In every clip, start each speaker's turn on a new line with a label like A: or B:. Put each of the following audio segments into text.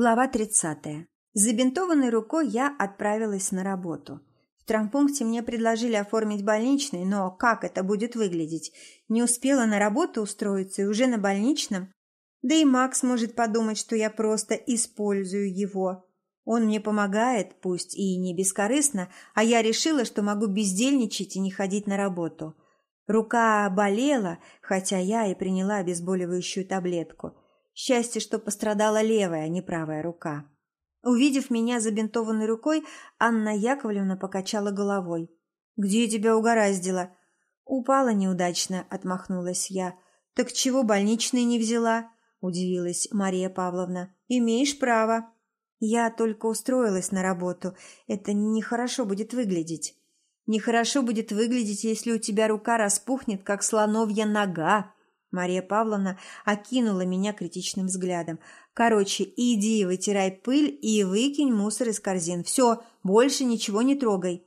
A: Глава 30. С забинтованной рукой я отправилась на работу. В травмпункте мне предложили оформить больничный, но как это будет выглядеть? Не успела на работу устроиться и уже на больничном? Да и Макс может подумать, что я просто использую его. Он мне помогает, пусть и не бескорыстно, а я решила, что могу бездельничать и не ходить на работу. Рука болела, хотя я и приняла обезболивающую таблетку – Счастье, что пострадала левая, а не правая рука. Увидев меня забинтованной рукой, Анна Яковлевна покачала головой. «Где тебя угораздило?» «Упала неудачно», — отмахнулась я. «Так чего больничный не взяла?» — удивилась Мария Павловна. «Имеешь право». «Я только устроилась на работу. Это нехорошо будет выглядеть». «Нехорошо будет выглядеть, если у тебя рука распухнет, как слоновья нога», Мария Павловна окинула меня критичным взглядом. «Короче, иди вытирай пыль и выкинь мусор из корзин. Все, больше ничего не трогай».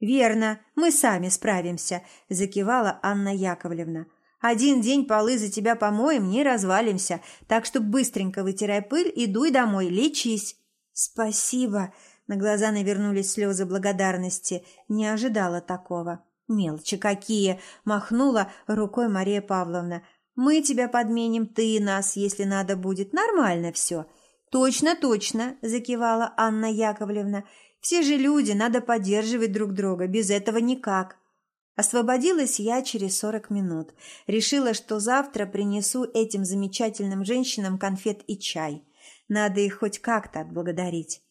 A: «Верно, мы сами справимся», – закивала Анна Яковлевна. «Один день полы за тебя помоем, не развалимся, так что быстренько вытирай пыль и дуй домой, лечись». «Спасибо», – на глаза навернулись слезы благодарности, не ожидала такого. «Мелочи какие!» – махнула рукой Мария Павловна. Мы тебя подменим, ты нас, если надо будет. Нормально все». «Точно, точно», – закивала Анна Яковлевна. «Все же люди, надо поддерживать друг друга, без этого никак». Освободилась я через сорок минут. Решила, что завтра принесу этим замечательным женщинам конфет и чай. Надо их хоть как-то отблагодарить.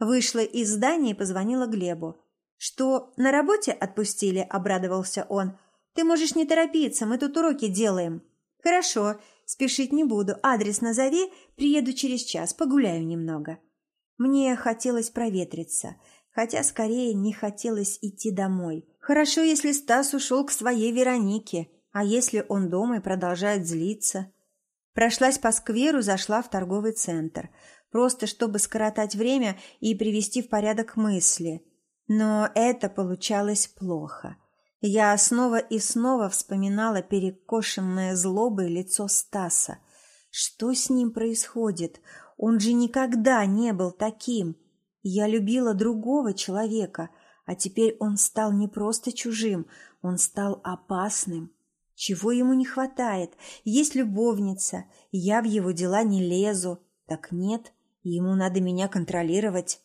A: Вышла из здания и позвонила Глебу. «Что, на работе отпустили?» – обрадовался он. «Ты можешь не торопиться, мы тут уроки делаем». «Хорошо, спешить не буду. Адрес назови, приеду через час, погуляю немного». Мне хотелось проветриться, хотя скорее не хотелось идти домой. Хорошо, если Стас ушел к своей Веронике, а если он дома и продолжает злиться. Прошлась по скверу, зашла в торговый центр, просто чтобы скоротать время и привести в порядок мысли. Но это получалось плохо. Я снова и снова вспоминала перекошенное злобой лицо Стаса. Что с ним происходит? Он же никогда не был таким. Я любила другого человека, а теперь он стал не просто чужим, он стал опасным. Чего ему не хватает? Есть любовница, я в его дела не лезу. Так нет, ему надо меня контролировать.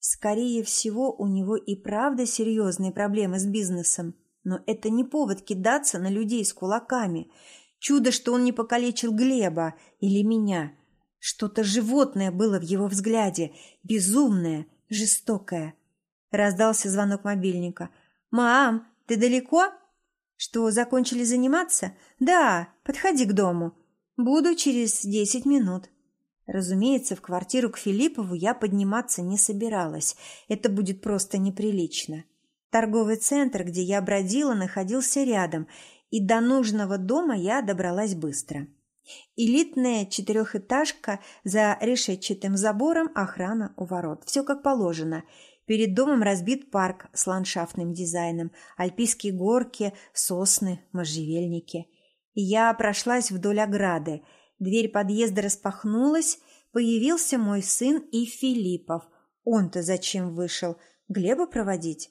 A: Скорее всего, у него и правда серьезные проблемы с бизнесом. Но это не повод кидаться на людей с кулаками. Чудо, что он не покалечил Глеба или меня. Что-то животное было в его взгляде, безумное, жестокое. Раздался звонок мобильника. «Мам, ты далеко?» «Что, закончили заниматься?» «Да, подходи к дому. Буду через десять минут». Разумеется, в квартиру к Филиппову я подниматься не собиралась. Это будет просто неприлично. Торговый центр, где я бродила, находился рядом, и до нужного дома я добралась быстро. Элитная четырехэтажка за решетчатым забором, охрана у ворот. Все как положено. Перед домом разбит парк с ландшафтным дизайном, альпийские горки, сосны, можжевельники. Я прошлась вдоль ограды. Дверь подъезда распахнулась, появился мой сын и Филиппов. Он-то зачем вышел? Глеба проводить?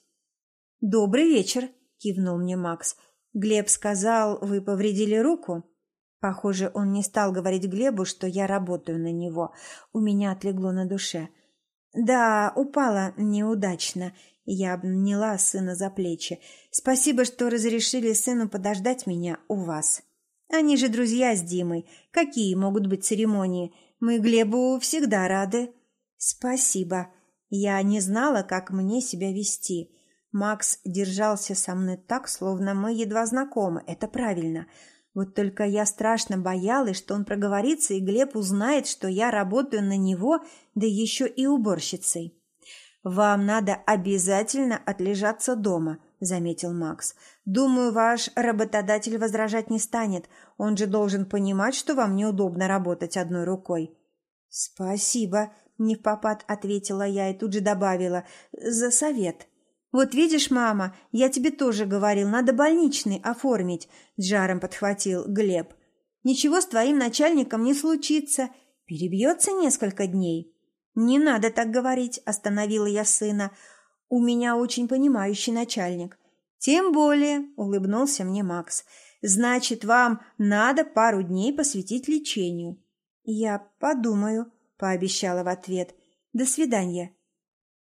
A: «Добрый вечер», – кивнул мне Макс. «Глеб сказал, вы повредили руку?» Похоже, он не стал говорить Глебу, что я работаю на него. У меня отлегло на душе. «Да, упала неудачно». Я обняла сына за плечи. «Спасибо, что разрешили сыну подождать меня у вас. Они же друзья с Димой. Какие могут быть церемонии? Мы Глебу всегда рады». «Спасибо. Я не знала, как мне себя вести». Макс держался со мной так, словно мы едва знакомы. Это правильно. Вот только я страшно боялась, что он проговорится, и Глеб узнает, что я работаю на него, да еще и уборщицей. «Вам надо обязательно отлежаться дома», – заметил Макс. «Думаю, ваш работодатель возражать не станет. Он же должен понимать, что вам неудобно работать одной рукой». «Спасибо», – не в попад ответила я и тут же добавила. «За совет». «Вот видишь, мама, я тебе тоже говорил, надо больничный оформить», – жаром подхватил Глеб. «Ничего с твоим начальником не случится. Перебьется несколько дней». «Не надо так говорить», – остановила я сына. «У меня очень понимающий начальник». «Тем более», – улыбнулся мне Макс, – «значит, вам надо пару дней посвятить лечению». «Я подумаю», – пообещала в ответ. «До свидания».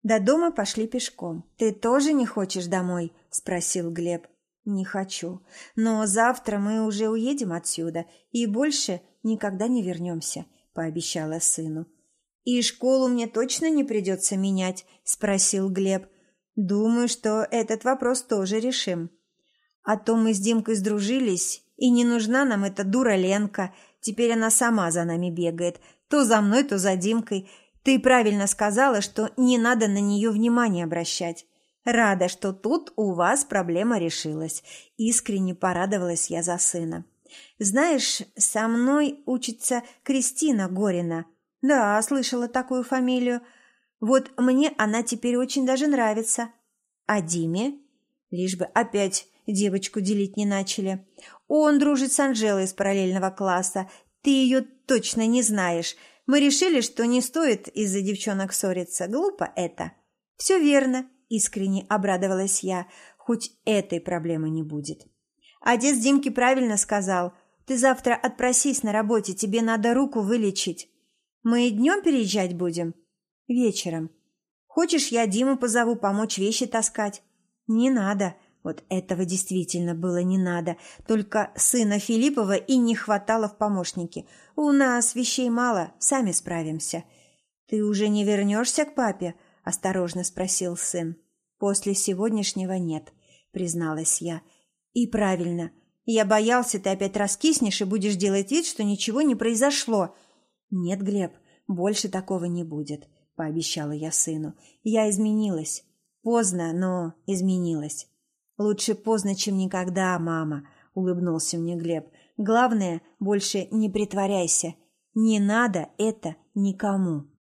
A: До дома пошли пешком. «Ты тоже не хочешь домой?» – спросил Глеб. «Не хочу. Но завтра мы уже уедем отсюда и больше никогда не вернемся», – пообещала сыну. «И школу мне точно не придется менять?» – спросил Глеб. «Думаю, что этот вопрос тоже решим. А то мы с Димкой сдружились, и не нужна нам эта дура Ленка. Теперь она сама за нами бегает, то за мной, то за Димкой. Ты правильно сказала, что не надо на нее внимания обращать. Рада, что тут у вас проблема решилась. Искренне порадовалась я за сына. Знаешь, со мной учится Кристина Горина. Да, слышала такую фамилию. Вот мне она теперь очень даже нравится. А Диме? Лишь бы опять девочку делить не начали. Он дружит с Анжелой из параллельного класса. Ты ее точно не знаешь. Мы решили, что не стоит из-за девчонок ссориться. Глупо это. Все верно, искренне обрадовалась я. Хоть этой проблемы не будет. Отец Димки правильно сказал. Ты завтра отпросись на работе, тебе надо руку вылечить. Мы днем переезжать будем? Вечером. Хочешь, я Диму позову помочь вещи таскать? Не надо. Вот этого действительно было не надо. Только сына Филиппова и не хватало в помощнике. У нас вещей мало, сами справимся. Ты уже не вернешься к папе? Осторожно спросил сын. После сегодняшнего нет, призналась я. И правильно. Я боялся, ты опять раскиснешь и будешь делать вид, что ничего не произошло. Нет, Глеб, больше такого не будет, пообещала я сыну. Я изменилась. Поздно, но изменилась. «Лучше поздно, чем никогда, мама», — улыбнулся мне Глеб. «Главное, больше не притворяйся. Не надо это никому».